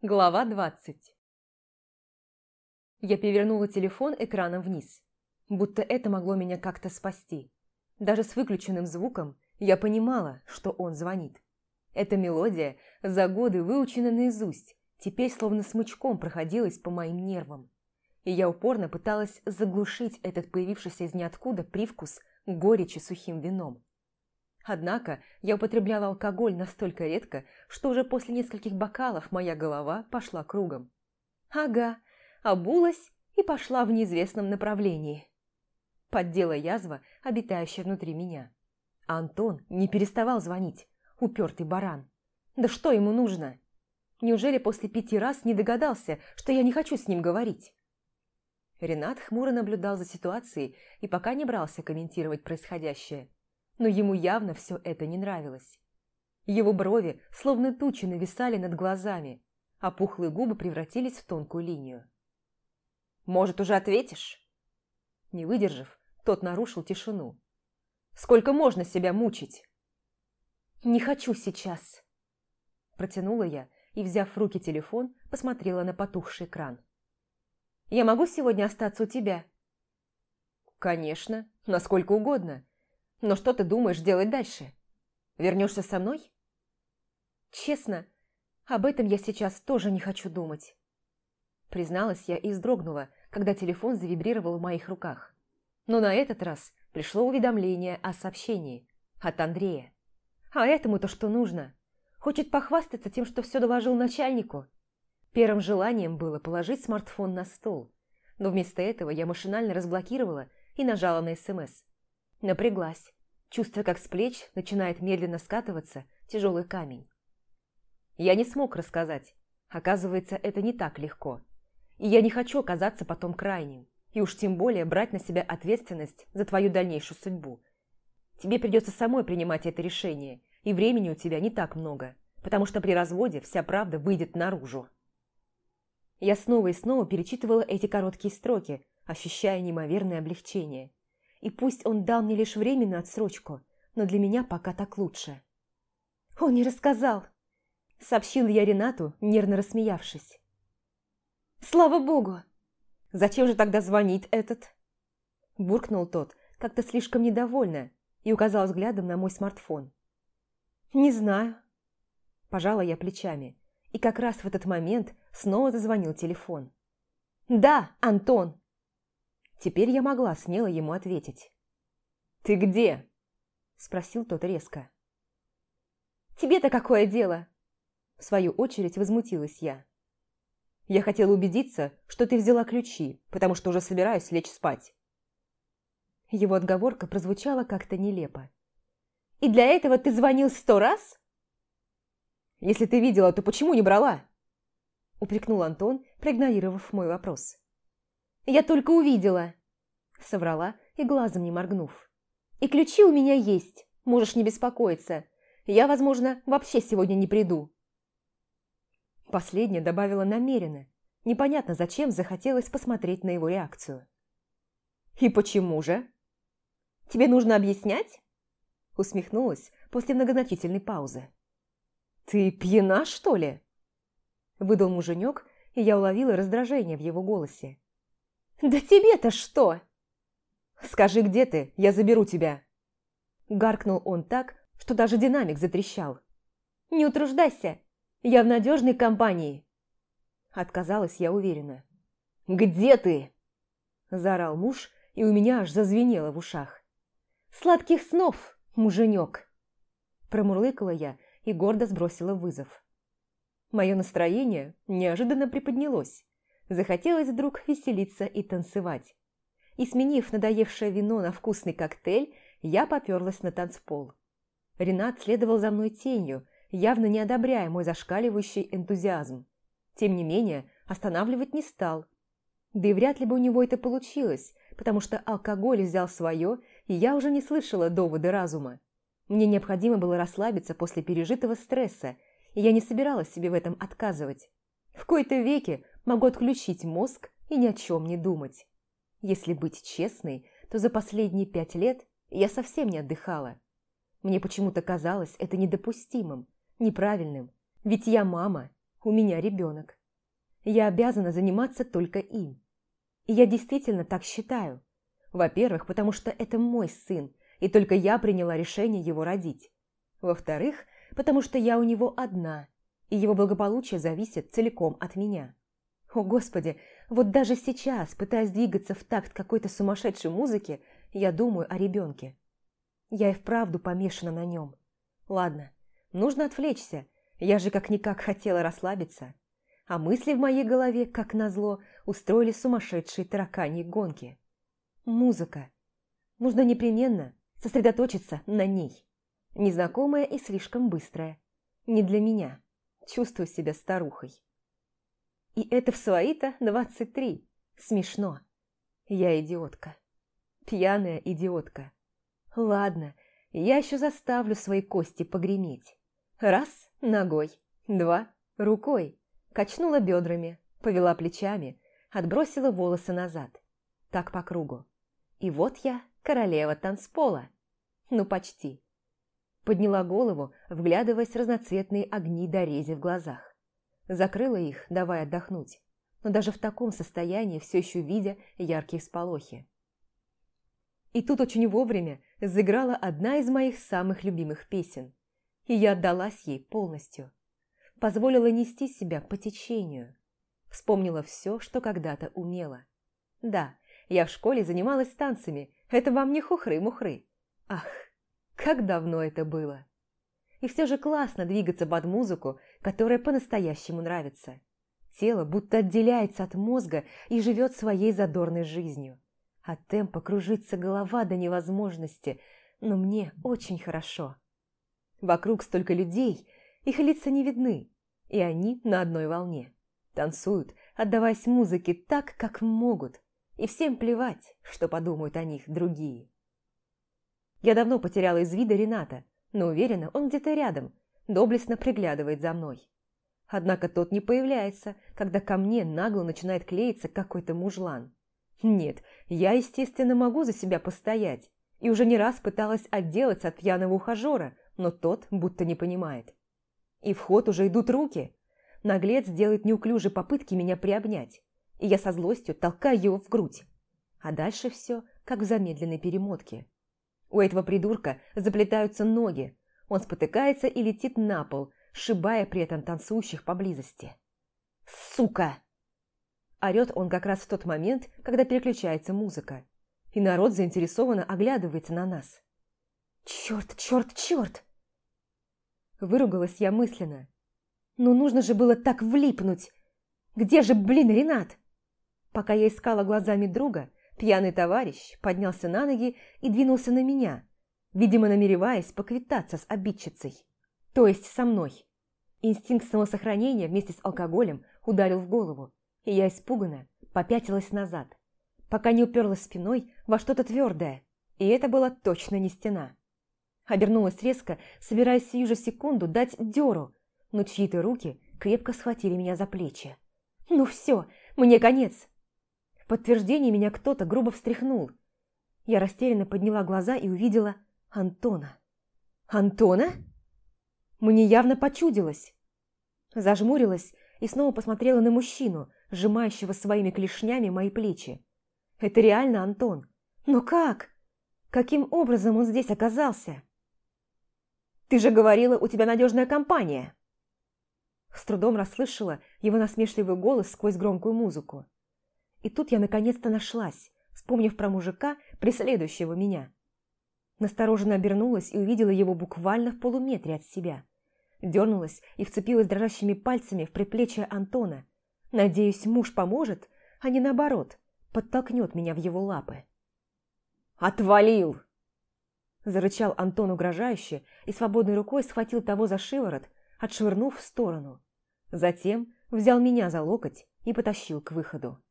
Глава 20 Я перевернула телефон экраном вниз, будто это могло меня как-то спасти. Даже с выключенным звуком я понимала, что он звонит. Эта мелодия, за годы выучена наизусть, теперь словно смычком проходилась по моим нервам. И я упорно пыталась заглушить этот появившийся из ниоткуда привкус горечи сухим вином. Однако я употребляла алкоголь настолько редко, что уже после нескольких бокалов моя голова пошла кругом. Ага, обулась и пошла в неизвестном направлении. Поддела язва, обитающая внутри меня. Антон не переставал звонить, упертый баран. Да что ему нужно? Неужели после пяти раз не догадался, что я не хочу с ним говорить? Ренат хмуро наблюдал за ситуацией и пока не брался комментировать происходящее но ему явно все это не нравилось. Его брови, словно тучи, нависали над глазами, а пухлые губы превратились в тонкую линию. «Может, уже ответишь?» Не выдержав, тот нарушил тишину. «Сколько можно себя мучить?» «Не хочу сейчас», – протянула я и, взяв в руки телефон, посмотрела на потухший экран. «Я могу сегодня остаться у тебя?» «Конечно, насколько угодно. Но что ты думаешь делать дальше? Вернешься со мной? Честно, об этом я сейчас тоже не хочу думать. Призналась я и вздрогнула, когда телефон завибрировал в моих руках. Но на этот раз пришло уведомление о сообщении от Андрея. А этому-то что нужно? Хочет похвастаться тем, что все доложил начальнику? Первым желанием было положить смартфон на стол, но вместо этого я машинально разблокировала и нажала на СМС. Напряглась, чувствуя, как с плеч начинает медленно скатываться тяжелый камень. Я не смог рассказать. Оказывается, это не так легко. И я не хочу оказаться потом крайним. И уж тем более брать на себя ответственность за твою дальнейшую судьбу. Тебе придется самой принимать это решение, и времени у тебя не так много, потому что при разводе вся правда выйдет наружу. Я снова и снова перечитывала эти короткие строки, ощущая неимоверное облегчение. И пусть он дал мне лишь временную отсрочку, но для меня пока так лучше. «Он не рассказал», — сообщил я Ренату, нервно рассмеявшись. «Слава богу!» «Зачем же тогда звонит этот?» Буркнул тот, как-то слишком недовольно, и указал взглядом на мой смартфон. «Не знаю». Пожала я плечами, и как раз в этот момент снова зазвонил телефон. «Да, Антон!» Теперь я могла смело ему ответить. «Ты где?» – спросил тот резко. «Тебе-то какое дело?» В свою очередь возмутилась я. «Я хотела убедиться, что ты взяла ключи, потому что уже собираюсь лечь спать». Его отговорка прозвучала как-то нелепо. «И для этого ты звонил сто раз?» «Если ты видела, то почему не брала?» упрекнул Антон, проигнорировав мой вопрос. Я только увидела!» Соврала и глазом не моргнув. «И ключи у меня есть, можешь не беспокоиться. Я, возможно, вообще сегодня не приду». Последняя добавила намеренно. Непонятно, зачем захотелось посмотреть на его реакцию. «И почему же?» «Тебе нужно объяснять?» Усмехнулась после многозначительной паузы. «Ты пьяна, что ли?» Выдал муженек, и я уловила раздражение в его голосе. «Да тебе-то что?» «Скажи, где ты, я заберу тебя!» Гаркнул он так, что даже динамик затрещал. «Не утруждайся, я в надежной компании!» Отказалась я уверенно. «Где ты?» Заорал муж, и у меня аж зазвенело в ушах. «Сладких снов, муженек!» Промурлыкала я и гордо сбросила вызов. Мое настроение неожиданно приподнялось. Захотелось вдруг веселиться и танцевать. И сменив надоевшее вино на вкусный коктейль, я поперлась на танцпол. Ренат следовал за мной тенью, явно не одобряя мой зашкаливающий энтузиазм. Тем не менее, останавливать не стал. Да и вряд ли бы у него это получилось, потому что алкоголь взял свое, и я уже не слышала доводы разума. Мне необходимо было расслабиться после пережитого стресса, и я не собиралась себе в этом отказывать. В кои-то веки могу отключить мозг и ни о чем не думать. Если быть честной, то за последние пять лет я совсем не отдыхала. Мне почему-то казалось это недопустимым, неправильным, ведь я мама, У меня ребенок. Я обязана заниматься только им. И я действительно так считаю. Во-первых, потому что это мой сын, и только я приняла решение его родить. Во-вторых, потому что я у него одна, и его благополучие зависит целиком от меня. О, Господи, вот даже сейчас, пытаясь двигаться в такт какой-то сумасшедшей музыки, я думаю о ребенке. Я и вправду помешана на нем. Ладно, нужно отвлечься, я же как-никак хотела расслабиться. А мысли в моей голове, как назло, устроили сумасшедшие тараканьи гонки. Музыка. Нужно непременно сосредоточиться на ней. Незнакомая и слишком быстрая. Не для меня. Чувствую себя старухой. И это в свои-то 23. Смешно. Я идиотка. Пьяная идиотка. Ладно, я еще заставлю свои кости погреметь. Раз – ногой, два – рукой. Качнула бедрами, повела плечами, отбросила волосы назад. Так по кругу. И вот я королева танцпола. Ну, почти. Подняла голову, вглядываясь в разноцветные огни дорези в глазах. Закрыла их, давая отдохнуть, но даже в таком состоянии все еще видя яркие всполохи. И тут очень вовремя заиграла одна из моих самых любимых песен, и я отдалась ей полностью. Позволила нести себя по течению. Вспомнила все, что когда-то умела. Да, я в школе занималась танцами, это вам не хухры-мухры. Ах, как давно это было! И все же классно двигаться под музыку, которая по-настоящему нравится. Тело будто отделяется от мозга и живет своей задорной жизнью. От темпа кружится голова до невозможности, но мне очень хорошо. Вокруг столько людей, их лица не видны, и они на одной волне. Танцуют, отдаваясь музыке так, как могут, и всем плевать, что подумают о них другие. Я давно потеряла из вида Рената, но уверена, он где-то рядом, доблестно приглядывает за мной. Однако тот не появляется, когда ко мне нагло начинает клеиться какой-то мужлан. Нет, я, естественно, могу за себя постоять, и уже не раз пыталась отделаться от пьяного ухажера, но тот будто не понимает. И в ход уже идут руки. Наглец делает неуклюжие попытки меня приобнять, и я со злостью толкаю его в грудь. А дальше все, как в замедленной перемотке. У этого придурка заплетаются ноги, он спотыкается и летит на пол, сшибая при этом танцующих поблизости. «Сука!» Орет он как раз в тот момент, когда переключается музыка, и народ заинтересованно оглядывается на нас. «Черт, черт, черт!» Выругалась я мысленно. «Ну нужно же было так влипнуть! Где же, блин, Ренат?» Пока я искала глазами друга, пьяный товарищ поднялся на ноги и двинулся на меня, видимо, намереваясь поквитаться с обидчицей, то есть со мной. Инстинкт самосохранения вместе с алкоголем ударил в голову, и я испуганно попятилась назад, пока не уперлась спиной во что-то твердое, и это была точно не стена. Обернулась резко, собираясь сию же секунду дать дёру, но чьи-то руки крепко схватили меня за плечи. «Ну все, мне конец!» Подтверждение меня кто-то грубо встряхнул. Я растерянно подняла глаза и увидела Антона. «Антона?» Мне явно почудилось. Зажмурилась и снова посмотрела на мужчину, сжимающего своими клешнями мои плечи. Это реально Антон. Но как? Каким образом он здесь оказался? «Ты же говорила, у тебя надежная компания!» С трудом расслышала его насмешливый голос сквозь громкую музыку. И тут я наконец-то нашлась, вспомнив про мужика, преследующего меня. Настороженно обернулась и увидела его буквально в полуметре от себя. Дернулась и вцепилась дрожащими пальцами в приплечье Антона. Надеюсь, муж поможет, а не наоборот, подтолкнет меня в его лапы. «Отвалил!» Зарычал Антон угрожающе и свободной рукой схватил того за шиворот, отшвырнув в сторону. Затем взял меня за локоть и потащил к выходу.